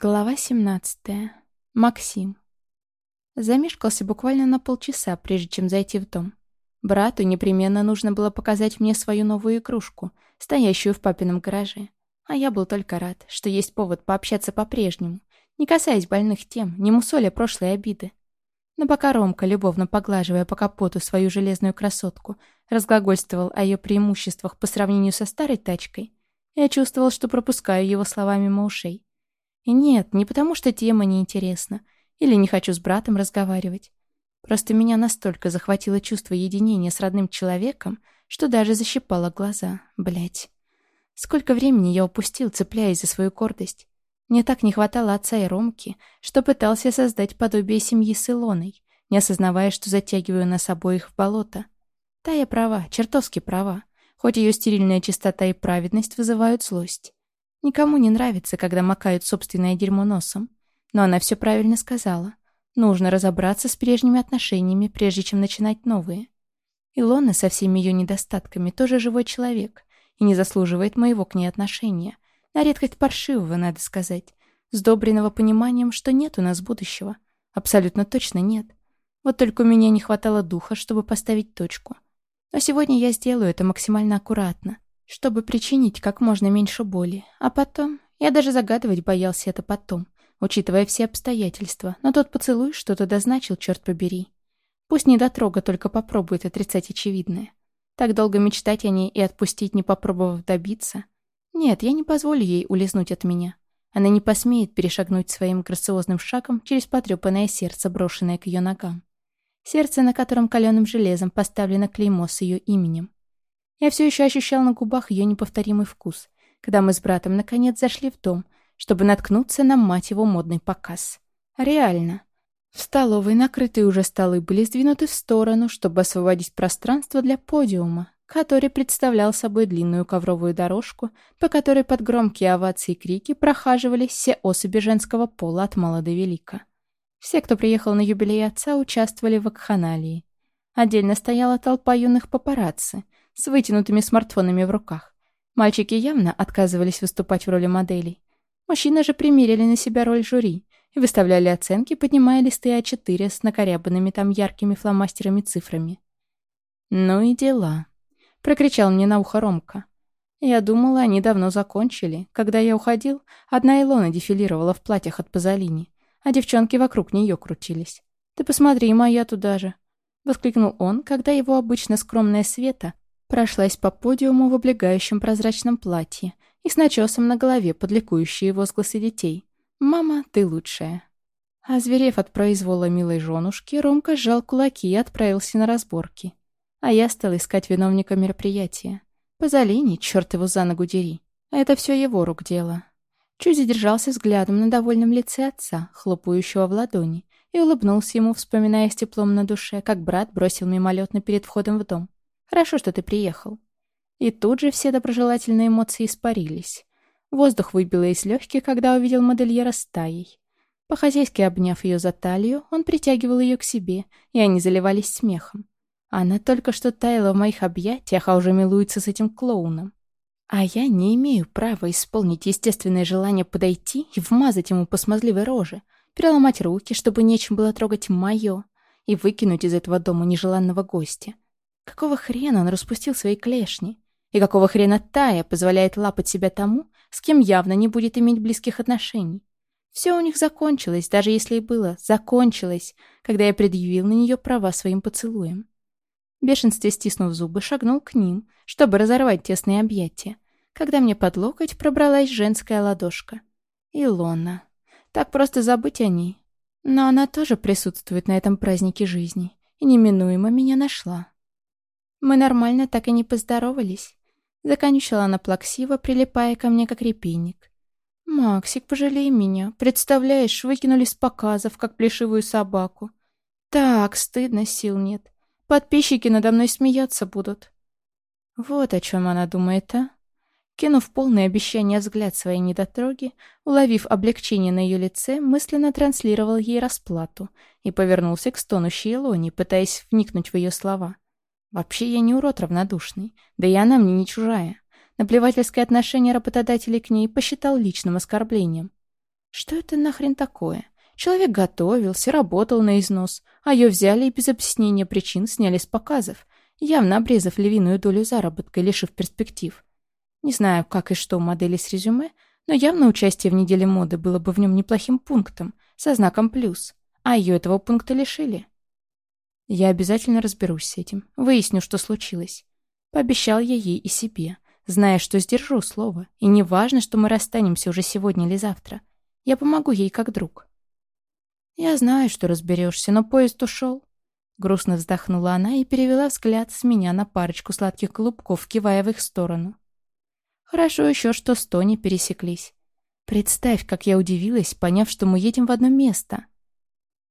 Глава 17. Максим. Замешкался буквально на полчаса, прежде чем зайти в дом. Брату непременно нужно было показать мне свою новую игрушку, стоящую в папином гараже. А я был только рад, что есть повод пообщаться по-прежнему, не касаясь больных тем, не мусоля прошлой обиды. Но пока Ромка, любовно поглаживая по капоту свою железную красотку, разглагольствовал о ее преимуществах по сравнению со старой тачкой, я чувствовал, что пропускаю его слова мимо ушей. И нет, не потому что тема неинтересна, или не хочу с братом разговаривать. Просто меня настолько захватило чувство единения с родным человеком, что даже защипало глаза, блять. Сколько времени я упустил, цепляясь за свою гордость. Мне так не хватало отца и Ромки, что пытался создать подобие семьи с Илоной, не осознавая, что затягиваю нас обоих в болото. Та я права, чертовски права, хоть ее стерильная чистота и праведность вызывают злость. Никому не нравится, когда макают собственное дерьмо носом. Но она все правильно сказала. Нужно разобраться с прежними отношениями, прежде чем начинать новые. Илона со всеми ее недостатками тоже живой человек и не заслуживает моего к ней отношения. На редкость паршивого, надо сказать. Сдобренного пониманием, что нет у нас будущего. Абсолютно точно нет. Вот только у меня не хватало духа, чтобы поставить точку. Но сегодня я сделаю это максимально аккуратно чтобы причинить как можно меньше боли. А потом... Я даже загадывать боялся это потом, учитывая все обстоятельства, но тот поцелуй что-то дозначил, черт побери. Пусть недотрога только попробует отрицать очевидное. Так долго мечтать о ней и отпустить, не попробовав добиться? Нет, я не позволю ей улизнуть от меня. Она не посмеет перешагнуть своим грациозным шагом через потрепанное сердце, брошенное к ее ногам. Сердце, на котором каленым железом поставлено клеймо с ее именем. Я все еще ощущал на губах ее неповторимый вкус, когда мы с братом наконец зашли в дом, чтобы наткнуться на, мать его, модный показ. Реально. В столовой накрытые уже столы были сдвинуты в сторону, чтобы освободить пространство для подиума, который представлял собой длинную ковровую дорожку, по которой под громкие овации и крики прохаживались все особи женского пола от мала до велика. Все, кто приехал на юбилей отца, участвовали в акханалии. Отдельно стояла толпа юных папарацци — с вытянутыми смартфонами в руках. Мальчики явно отказывались выступать в роли моделей. Мужчины же примерили на себя роль жюри и выставляли оценки, поднимая листы А4 с накорябанными там яркими фломастерами цифрами. «Ну и дела», — прокричал мне на ухо Ромка. Я думала, они давно закончили. Когда я уходил, одна Илона дефилировала в платьях от Пазолини, а девчонки вокруг нее крутились. «Ты посмотри, моя туда же!» — воскликнул он, когда его обычно скромная Света Прошлась по подиуму в облегающем прозрачном платье и с начесом на голове под возгласы детей. «Мама, ты лучшая». Озверев от произвола милой женушки, Ромка сжал кулаки и отправился на разборки. А я стал искать виновника мероприятия. Позолини, черт его за ногу дери. Это все его рук дело. Чуть задержался взглядом на довольном лице отца, хлопающего в ладони, и улыбнулся ему, вспоминая с теплом на душе, как брат бросил мимолетно перед входом в дом. Хорошо, что ты приехал». И тут же все доброжелательные эмоции испарились. Воздух выбило из легких, когда увидел модельера стаей. По-хозяйски обняв ее за талию, он притягивал ее к себе, и они заливались смехом. Она только что таяла в моих объятиях, а уже милуется с этим клоуном. А я не имею права исполнить естественное желание подойти и вмазать ему по смазливой роже, переломать руки, чтобы нечем было трогать мое, и выкинуть из этого дома нежеланного гостя. Какого хрена он распустил свои клешни? И какого хрена Тая позволяет лапать себя тому, с кем явно не будет иметь близких отношений? Все у них закончилось, даже если и было, закончилось, когда я предъявил на нее права своим поцелуем. В бешенстве стиснув зубы, шагнул к ним, чтобы разорвать тесные объятия, когда мне под локоть пробралась женская ладошка. Илона. Так просто забыть о ней. Но она тоже присутствует на этом празднике жизни и неминуемо меня нашла. Мы нормально так и не поздоровались. Законючила она плаксиво, прилипая ко мне как репейник. «Максик, пожалей меня. Представляешь, выкинули с показов, как плешивую собаку. Так, стыдно, сил нет. Подписчики надо мной смеяться будут». Вот о чем она думает, а? Кинув полное обещание взгляд своей недотроги, уловив облегчение на ее лице, мысленно транслировал ей расплату и повернулся к стонущей Илоне, пытаясь вникнуть в ее слова. Вообще я не урод равнодушный, да и она мне не чужая. Наплевательское отношение работодателей к ней посчитал личным оскорблением. Что это нахрен такое? Человек готовился, работал на износ, а ее взяли и без объяснения причин сняли с показов, явно обрезав львиную долю заработка и лишив перспектив. Не знаю, как и что у модели с резюме, но явно участие в неделе моды было бы в нем неплохим пунктом, со знаком «плюс», а ее этого пункта лишили. Я обязательно разберусь с этим, выясню, что случилось. Пообещал я ей и себе, зная, что сдержу слово, и не важно, что мы расстанемся уже сегодня или завтра. Я помогу ей как друг. Я знаю, что разберешься, но поезд ушел. Грустно вздохнула она и перевела взгляд с меня на парочку сладких голубков, кивая в их сторону. Хорошо еще, что с Тони пересеклись. Представь, как я удивилась, поняв, что мы едем в одно место.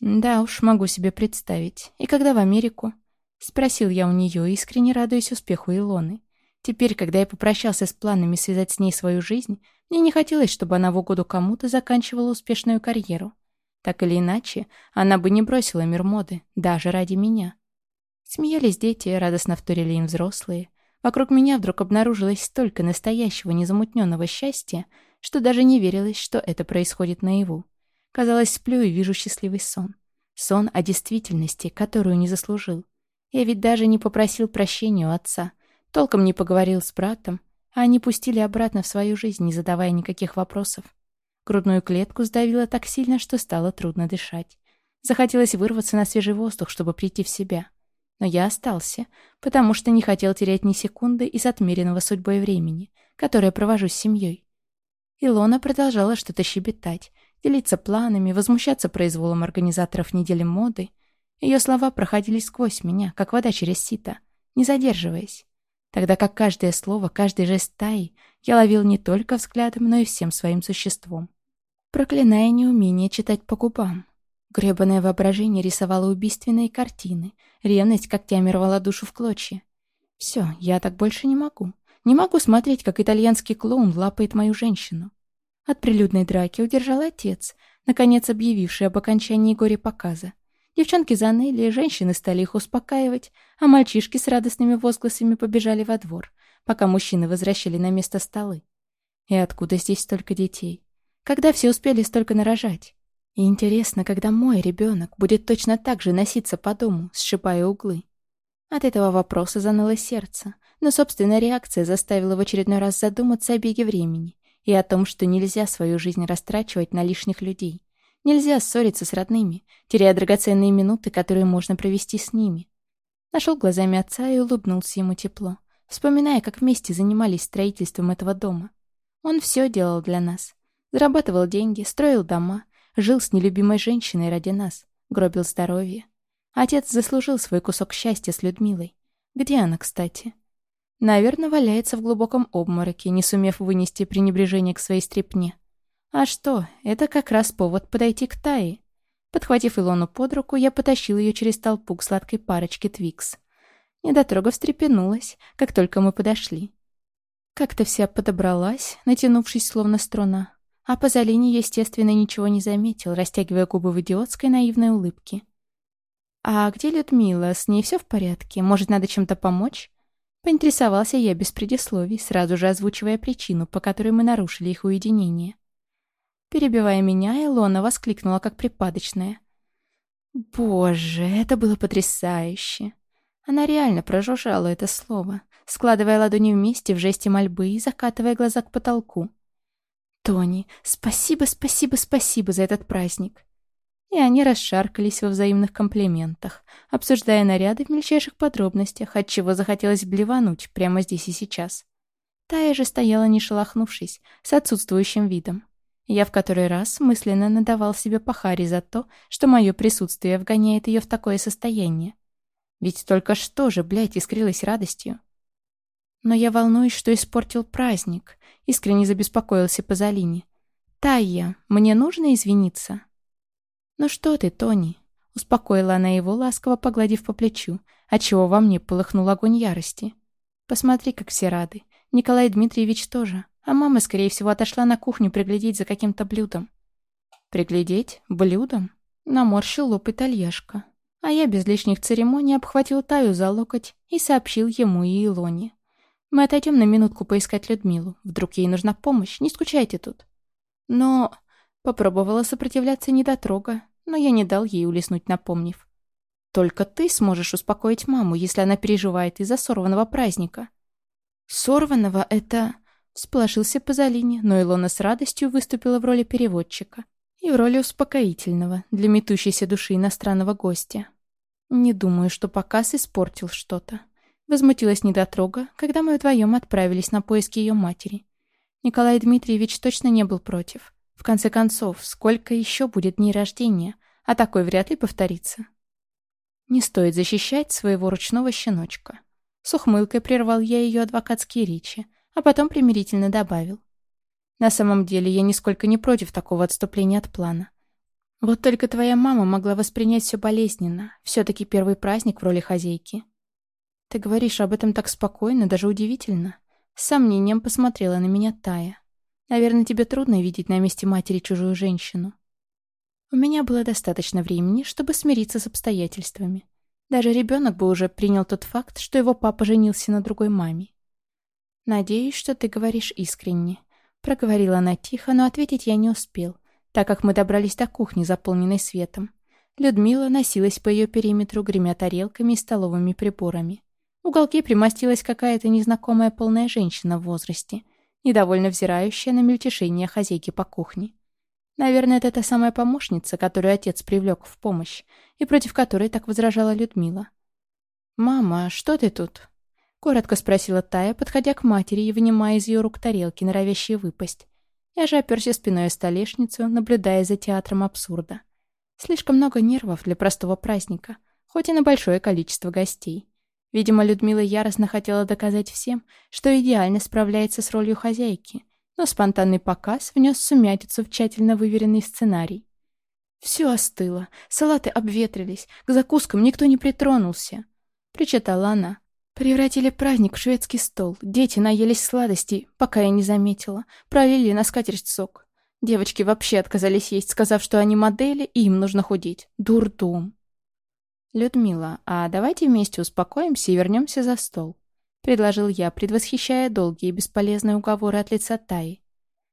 Да уж, могу себе представить. И когда в Америку? Спросил я у нее, искренне радуясь успеху Илоны. Теперь, когда я попрощался с планами связать с ней свою жизнь, мне не хотелось, чтобы она в угоду кому-то заканчивала успешную карьеру. Так или иначе, она бы не бросила мир моды, даже ради меня. Смеялись дети, радостно вторили им взрослые. Вокруг меня вдруг обнаружилось столько настоящего незамутненного счастья, что даже не верилось, что это происходит наяву. Казалось, сплю и вижу счастливый сон. Сон о действительности, которую не заслужил. Я ведь даже не попросил прощения у отца, толком не поговорил с братом, а они пустили обратно в свою жизнь, не задавая никаких вопросов. Грудную клетку сдавило так сильно, что стало трудно дышать. Захотелось вырваться на свежий воздух, чтобы прийти в себя. Но я остался, потому что не хотел терять ни секунды из отмеренного судьбой времени, которое провожу с семьей. Илона продолжала что-то щебетать, делиться планами, возмущаться произволом организаторов недели моды. Ее слова проходили сквозь меня, как вода через сито, не задерживаясь. Тогда как каждое слово, каждый жест Таи я ловил не только взглядом, но и всем своим существом. Проклиная неумение читать по губам. Гребаное воображение рисовало убийственные картины, ревность когтями рвала душу в клочья. Все, я так больше не могу. Не могу смотреть, как итальянский клоун лапает мою женщину. От прилюдной драки удержал отец, наконец объявивший об окончании горе-показа. Девчонки заныли, женщины стали их успокаивать, а мальчишки с радостными возгласами побежали во двор, пока мужчины возвращали на место столы. И откуда здесь столько детей? Когда все успели столько нарожать? И интересно, когда мой ребенок будет точно так же носиться по дому, сшибая углы. От этого вопроса заныло сердце, но собственная реакция заставила в очередной раз задуматься о беге времени и о том, что нельзя свою жизнь растрачивать на лишних людей. Нельзя ссориться с родными, теряя драгоценные минуты, которые можно провести с ними. Нашел глазами отца и улыбнулся ему тепло, вспоминая, как вместе занимались строительством этого дома. Он все делал для нас. Зарабатывал деньги, строил дома, жил с нелюбимой женщиной ради нас, гробил здоровье. Отец заслужил свой кусок счастья с Людмилой. Где она, кстати? Наверное, валяется в глубоком обмороке, не сумев вынести пренебрежение к своей стрепне. А что, это как раз повод подойти к Тае. Подхватив Илону под руку, я потащил ее через толпу к сладкой парочке Твикс. Недотрога встрепенулась, как только мы подошли. Как-то вся подобралась, натянувшись словно струна. А Пазолини, естественно, ничего не заметил, растягивая губы в идиотской наивной улыбке. «А где Людмила? С ней все в порядке? Может, надо чем-то помочь?» Поинтересовался я без предисловий, сразу же озвучивая причину, по которой мы нарушили их уединение. Перебивая меня, Илона воскликнула, как припадочная. «Боже, это было потрясающе!» Она реально прожужжала это слово, складывая ладони вместе в жесте мольбы и закатывая глаза к потолку. «Тони, спасибо, спасибо, спасибо за этот праздник!» И они расшаркались во взаимных комплиментах, обсуждая наряды в мельчайших подробностях, отчего захотелось блевануть прямо здесь и сейчас. Тая же стояла не шелохнувшись, с отсутствующим видом. Я в который раз мысленно надавал себе по харе за то, что мое присутствие вгоняет ее в такое состояние. Ведь только что же, блядь, искрилась радостью. Но я волнуюсь, что испортил праздник, искренне забеспокоился Пазолини. «Тайя, мне нужно извиниться?» «Ну что ты, Тони?» Успокоила она его, ласково погладив по плечу, отчего во мне полыхнул огонь ярости. «Посмотри, как все рады. Николай Дмитриевич тоже. А мама, скорее всего, отошла на кухню приглядеть за каким-то блюдом». «Приглядеть? Блюдом?» Наморщил лоб итальяшка. А я без лишних церемоний обхватил Таю за локоть и сообщил ему и Илоне. «Мы отойдем на минутку поискать Людмилу. Вдруг ей нужна помощь. Не скучайте тут». «Но...» Попробовала сопротивляться недотрога, но я не дал ей улизнуть, напомнив. «Только ты сможешь успокоить маму, если она переживает из-за сорванного праздника». «Сорванного — это...» Сполошился Пазолини, но Илона с радостью выступила в роли переводчика и в роли успокоительного для метущейся души иностранного гостя. Не думаю, что показ испортил что-то. Возмутилась недотрога, когда мы вдвоем отправились на поиски ее матери. Николай Дмитриевич точно не был против. В конце концов, сколько еще будет дней рождения, а такой вряд ли повторится. Не стоит защищать своего ручного щеночка. С ухмылкой прервал я ее адвокатские речи, а потом примирительно добавил. На самом деле я нисколько не против такого отступления от плана. Вот только твоя мама могла воспринять все болезненно. Все-таки первый праздник в роли хозяйки. Ты говоришь об этом так спокойно, даже удивительно. С сомнением посмотрела на меня Тая. Наверное, тебе трудно видеть на месте матери чужую женщину. У меня было достаточно времени, чтобы смириться с обстоятельствами. Даже ребенок бы уже принял тот факт, что его папа женился на другой маме. «Надеюсь, что ты говоришь искренне», — проговорила она тихо, но ответить я не успел, так как мы добрались до кухни, заполненной светом. Людмила носилась по ее периметру, гремя тарелками и столовыми приборами. В уголке примостилась какая-то незнакомая полная женщина в возрасте, недовольно взирающая на мельтешение хозяйки по кухне. Наверное, это та самая помощница, которую отец привлек в помощь, и против которой так возражала Людмила. «Мама, что ты тут?» Коротко спросила Тая, подходя к матери и вынимая из ее рук тарелки, норовящие выпасть. Я же оперся спиной о столешницу, наблюдая за театром абсурда. Слишком много нервов для простого праздника, хоть и на большое количество гостей. Видимо, Людмила яростно хотела доказать всем, что идеально справляется с ролью хозяйки, но спонтанный показ внес сумятицу в тщательно выверенный сценарий. «Все остыло, салаты обветрились, к закускам никто не притронулся», — причитала она, Превратили праздник в шведский стол. Дети наелись сладостей, пока я не заметила. Пролили на скатерть сок. Девочки вообще отказались есть, сказав, что они модели, и им нужно худеть. Дурдом. «Людмила, а давайте вместе успокоимся и вернемся за стол», — предложил я, предвосхищая долгие и бесполезные уговоры от лица Таи.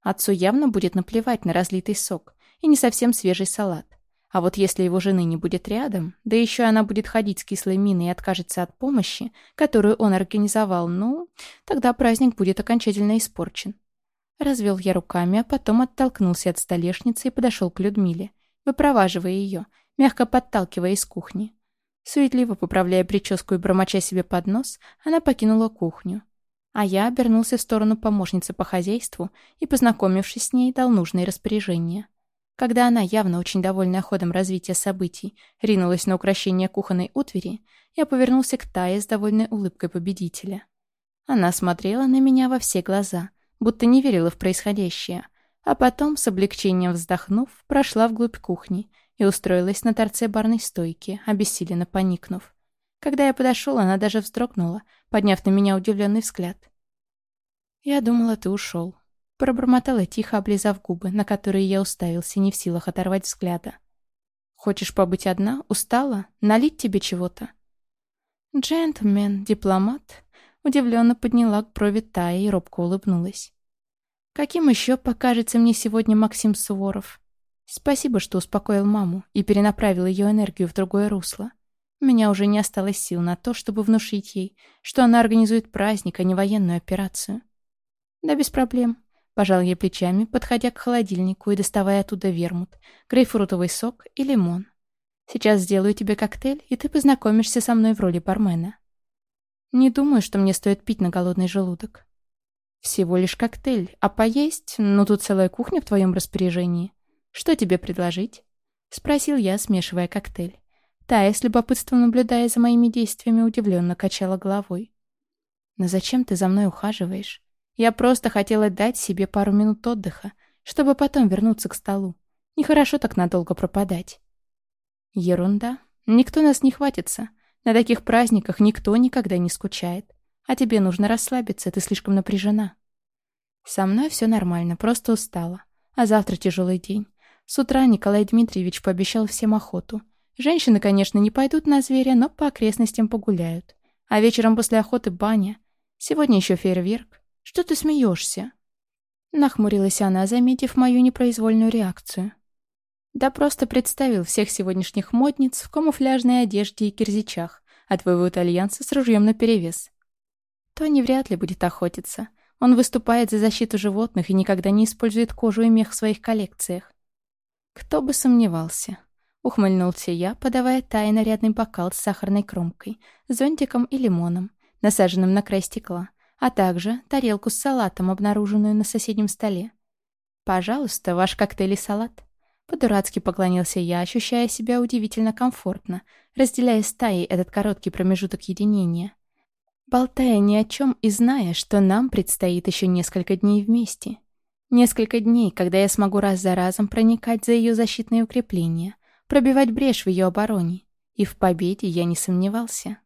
Отцу явно будет наплевать на разлитый сок и не совсем свежий салат. А вот если его жены не будет рядом, да еще она будет ходить с кислой миной и откажется от помощи, которую он организовал, ну, тогда праздник будет окончательно испорчен. Развел я руками, а потом оттолкнулся от столешницы и подошел к Людмиле, выпроваживая ее, мягко подталкивая из кухни. Суетливо поправляя прическу и бормоча себе под нос, она покинула кухню. А я обернулся в сторону помощницы по хозяйству и, познакомившись с ней, дал нужные распоряжения. Когда она, явно очень довольная ходом развития событий, ринулась на украшение кухонной утвари, я повернулся к Тае с довольной улыбкой победителя. Она смотрела на меня во все глаза, будто не верила в происходящее, а потом, с облегчением вздохнув, прошла вглубь кухни и устроилась на торце барной стойки, обессиленно поникнув. Когда я подошел, она даже вздрогнула, подняв на меня удивленный взгляд. «Я думала, ты ушел», Пробормотала тихо, облизав губы, на которые я уставился, не в силах оторвать взгляда. «Хочешь побыть одна? Устала? Налить тебе чего-то?» «Джентльмен, дипломат», удивленно подняла к брови Тая и робко улыбнулась. «Каким еще покажется мне сегодня Максим Суворов? Спасибо, что успокоил маму и перенаправил ее энергию в другое русло. У меня уже не осталось сил на то, чтобы внушить ей, что она организует праздник, а не военную операцию. Да без проблем. Пожал я плечами, подходя к холодильнику и доставая оттуда вермут, грейпфрутовый сок и лимон. Сейчас сделаю тебе коктейль, и ты познакомишься со мной в роли бармена. Не думаю, что мне стоит пить на голодный желудок. Всего лишь коктейль, а поесть, ну тут целая кухня в твоем распоряжении. Что тебе предложить? Спросил я, смешивая коктейль. Тая, с любопытством наблюдая за моими действиями, удивленно качала головой. «Но зачем ты за мной ухаживаешь? Я просто хотела дать себе пару минут отдыха, чтобы потом вернуться к столу. Нехорошо так надолго пропадать. Ерунда. Никто нас не хватится. На таких праздниках никто никогда не скучает. А тебе нужно расслабиться, ты слишком напряжена. Со мной все нормально, просто устала. А завтра тяжелый день. С утра Николай Дмитриевич пообещал всем охоту. Женщины, конечно, не пойдут на зверя, но по окрестностям погуляют. А вечером после охоты баня. Сегодня еще фейерверк. Что ты смеешься?» Нахмурилась она, заметив мою непроизвольную реакцию. Да просто представил всех сегодняшних модниц в камуфляжной одежде и кирзичах, а твоего итальянца с ружьем наперевес. Тони вряд ли будет охотиться. Он выступает за защиту животных и никогда не использует кожу и мех в своих коллекциях. Кто бы сомневался. Ухмыльнулся я, подавая Тае нарядный бокал с сахарной кромкой, зонтиком и лимоном, насаженным на край стекла, а также тарелку с салатом, обнаруженную на соседнем столе. «Пожалуйста, ваш коктейль и салат». По-дурацки поклонился я, ощущая себя удивительно комфортно, разделяя с Таей этот короткий промежуток единения. Болтая ни о чем и зная, что нам предстоит еще несколько дней вместе. Несколько дней, когда я смогу раз за разом проникать за ее защитные укрепления, пробивать брешь в ее обороне. И в победе я не сомневался.